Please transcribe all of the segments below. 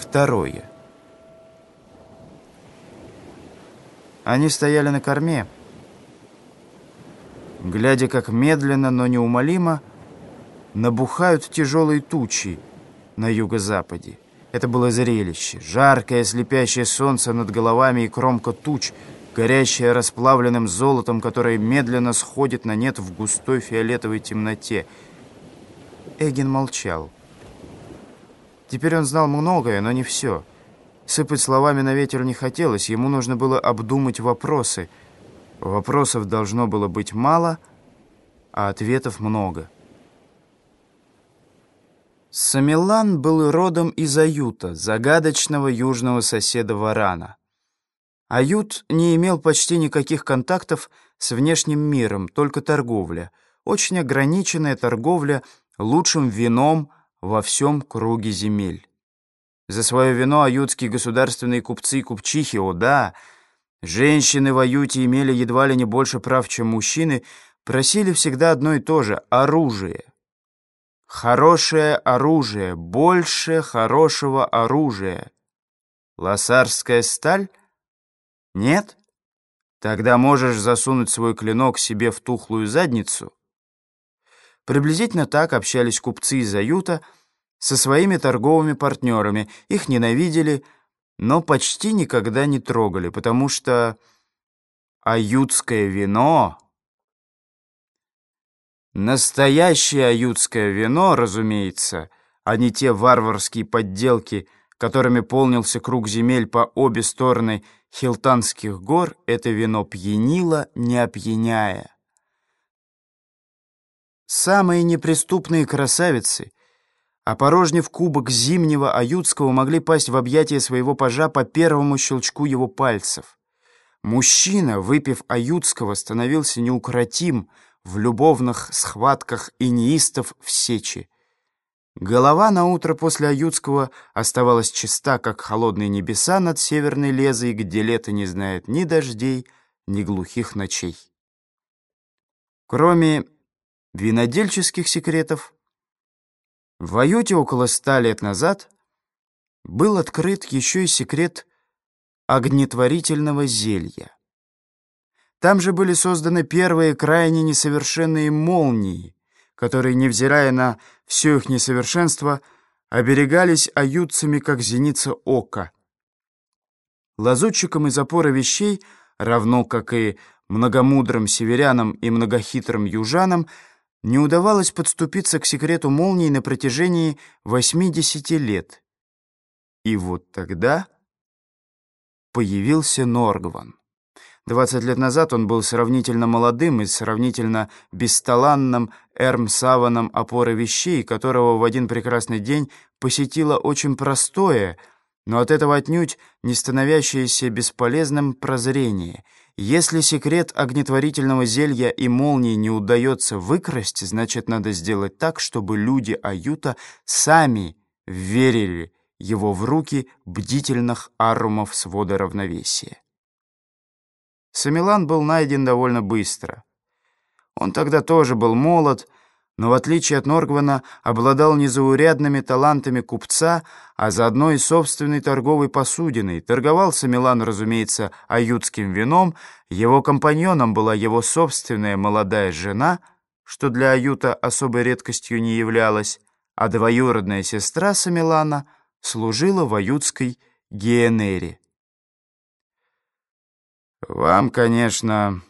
Второе. Они стояли на корме, глядя, как медленно, но неумолимо набухают тяжелые тучи на юго-западе. Это было зрелище. Жаркое, слепящее солнце над головами и кромка туч, горящая расплавленным золотом, которое медленно сходит на нет в густой фиолетовой темноте. Эгин молчал. Теперь он знал многое, но не все. Сыпать словами на ветер не хотелось, ему нужно было обдумать вопросы. Вопросов должно было быть мало, а ответов много. Самилан был родом из Аюта, загадочного южного соседа Варана. Ают не имел почти никаких контактов с внешним миром, только торговля. Очень ограниченная торговля лучшим вином во всем круге земель. За свое вино аютские государственные купцы и купчихи, о да, женщины в Аюте имели едва ли не больше прав, чем мужчины, просили всегда одно и то же — оружие. Хорошее оружие, больше хорошего оружия. Лосарская сталь? Нет? Тогда можешь засунуть свой клинок себе в тухлую задницу. Приблизительно так общались купцы из Аюта со своими торговыми партнерами. Их ненавидели, но почти никогда не трогали, потому что аютское вино Настоящее аютское вино, разумеется, а не те варварские подделки, которыми полнился круг земель по обе стороны Хилтанских гор, это вино пьянило, не опьяняя. Самые неприступные красавицы, опорожнив кубок зимнего аютского, могли пасть в объятия своего пажа по первому щелчку его пальцев. Мужчина, выпив аютского, становился неукротим, в любовных схватках и неистов в сечи. Голова на утро после Аютского оставалась чиста, как холодные небеса над северной лезой, где лето не знает ни дождей, ни глухих ночей. Кроме винодельческих секретов, в Аюте около ста лет назад был открыт еще и секрет огнетворительного зелья. Там же были созданы первые крайне несовершенные молнии, которые, невзирая на все их несовершенство, оберегались аютцами, как зеница ока. Лазутчикам из опора вещей, равно как и многомудрым северянам и многохитрым южанам, не удавалось подступиться к секрету молнии на протяжении 80 лет. И вот тогда появился Норгван. Двадцать лет назад он был сравнительно молодым и сравнительно бесталанным Эрм Саваном опоры вещей, которого в один прекрасный день посетило очень простое, но от этого отнюдь не становящееся бесполезным прозрение. Если секрет огнетворительного зелья и молнии не удается выкрасть, значит, надо сделать так, чтобы люди Аюта сами верили его в руки бдительных арумов свода равновесия. Самилан был найден довольно быстро. Он тогда тоже был молод, но в отличие от Норгвана обладал незаурядными талантами купца, а заодно и собственной торговой посудиной. Торговал Самилан, разумеется, аютским вином, его компаньоном была его собственная молодая жена, что для аюта особой редкостью не являлась, а двоюродная сестра Самилана служила в аютской Гиенере. «Вам, конечно,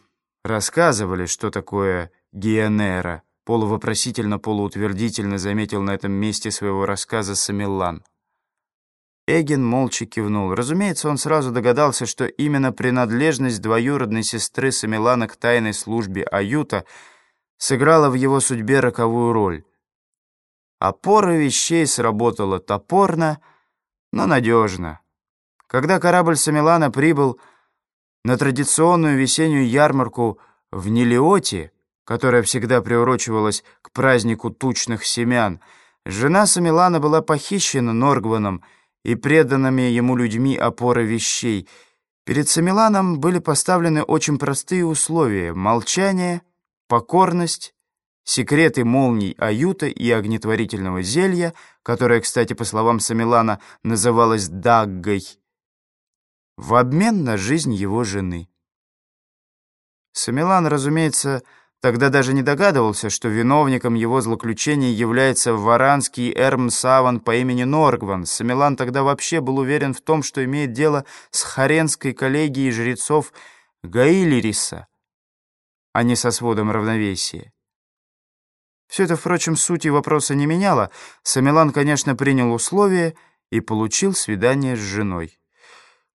рассказывали, что такое Гиенера», полувопросительно-полуутвердительно заметил на этом месте своего рассказа Самиллан. Эгин молча кивнул. Разумеется, он сразу догадался, что именно принадлежность двоюродной сестры Самилана к тайной службе Аюта сыграла в его судьбе роковую роль. Опора вещей сработала топорно, но надежно. Когда корабль Самилана прибыл на традиционную весеннюю ярмарку в Нелиоте, которая всегда приурочивалась к празднику тучных семян, жена Самилана была похищена Норгваном и преданными ему людьми опоры вещей. Перед Самиланом были поставлены очень простые условия — молчание, покорность секреты молний Аюта и огнетворительного зелья, которое, кстати, по словам Самилана, называлось Даггой, в обмен на жизнь его жены. Самилан, разумеется, тогда даже не догадывался, что виновником его злоключений является варанский Эрм Саван по имени Норгван. Самилан тогда вообще был уверен в том, что имеет дело с харенской коллегией жрецов Гаилириса, а не со сводом равновесия. Все это, впрочем, сути вопроса не меняло. Самилан, конечно, принял условия и получил свидание с женой.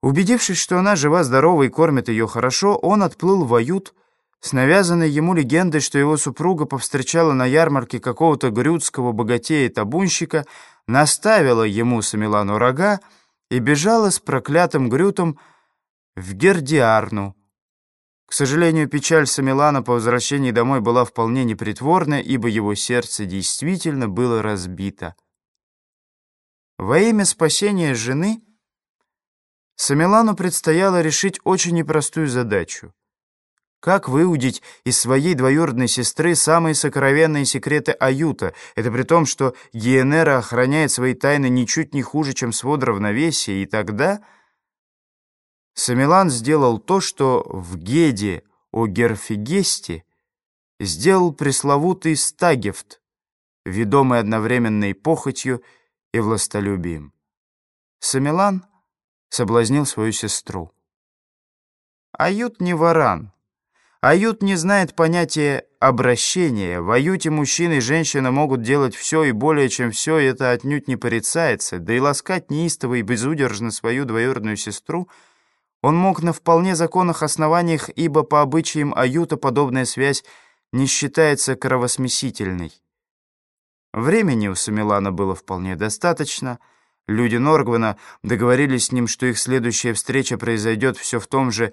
Убедившись, что она жива-здорова и кормит ее хорошо, он отплыл в Ают с навязанной ему легендой, что его супруга повстречала на ярмарке какого-то грюдского богатея-табунщика, наставила ему Самилану рога и бежала с проклятым Грютом в Гердиарну, к сожалению, печаль Самилана по возвращении домой была вполне непритворная, ибо его сердце действительно было разбито. Во имя спасения жены Самилану предстояло решить очень непростую задачу. Как выудить из своей двоюродной сестры самые сокровенные секреты Аюта? Это при том, что Гиенера охраняет свои тайны ничуть не хуже, чем свод равновесия, и тогда... Самилан сделал то, что в Геде о Герфигесте сделал пресловутый Стагефт, ведомый одновременной похотью и властолюбием. Самилан соблазнил свою сестру. Ают не варан. Ают не знает понятия обращения. В аюте мужчина и женщина могут делать все и более чем все, и это отнюдь не порицается. Да и ласкать неистово и безудержно свою двоюродную сестру — он мог на вполне законных основаниях, ибо по обычаям Аюта подобная связь не считается кровосмесительной. Времени у Самилана было вполне достаточно. Люди Норгвана договорились с ним, что их следующая встреча произойдет все в том же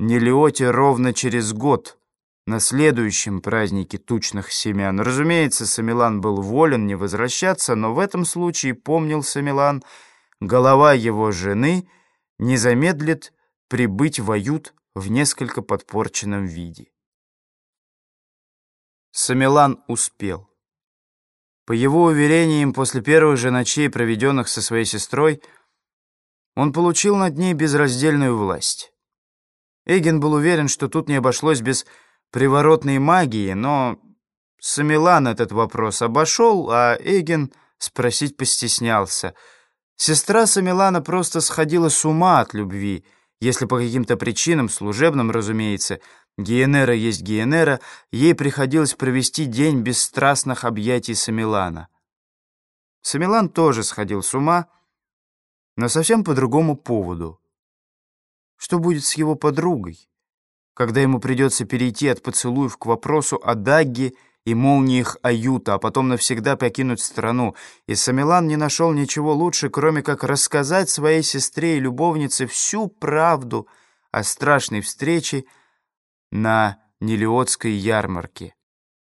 Нелиоте ровно через год, на следующем празднике тучных семян. Разумеется, Самилан был волен не возвращаться, но в этом случае, помнил Самилан, голова его жены не замедлит прибыть в Ают в несколько подпорченном виде. Самилан успел. По его уверениям, после первых же ночей, проведенных со своей сестрой, он получил над ней безраздельную власть. Эгин был уверен, что тут не обошлось без приворотной магии, но Самилан этот вопрос обошел, а Эгин спросить постеснялся. Сестра Самилана просто сходила с ума от любви — если по каким-то причинам, служебным, разумеется, Гиенера есть Гиенера, ей приходилось провести день бесстрастных объятий Самилана. Самилан тоже сходил с ума, но совсем по другому поводу. Что будет с его подругой, когда ему придется перейти от поцелуев к вопросу о Дагге и молниях Аюта, а потом навсегда покинуть страну. И Самилан не нашел ничего лучше, кроме как рассказать своей сестре и любовнице всю правду о страшной встрече на Нелиотской ярмарке.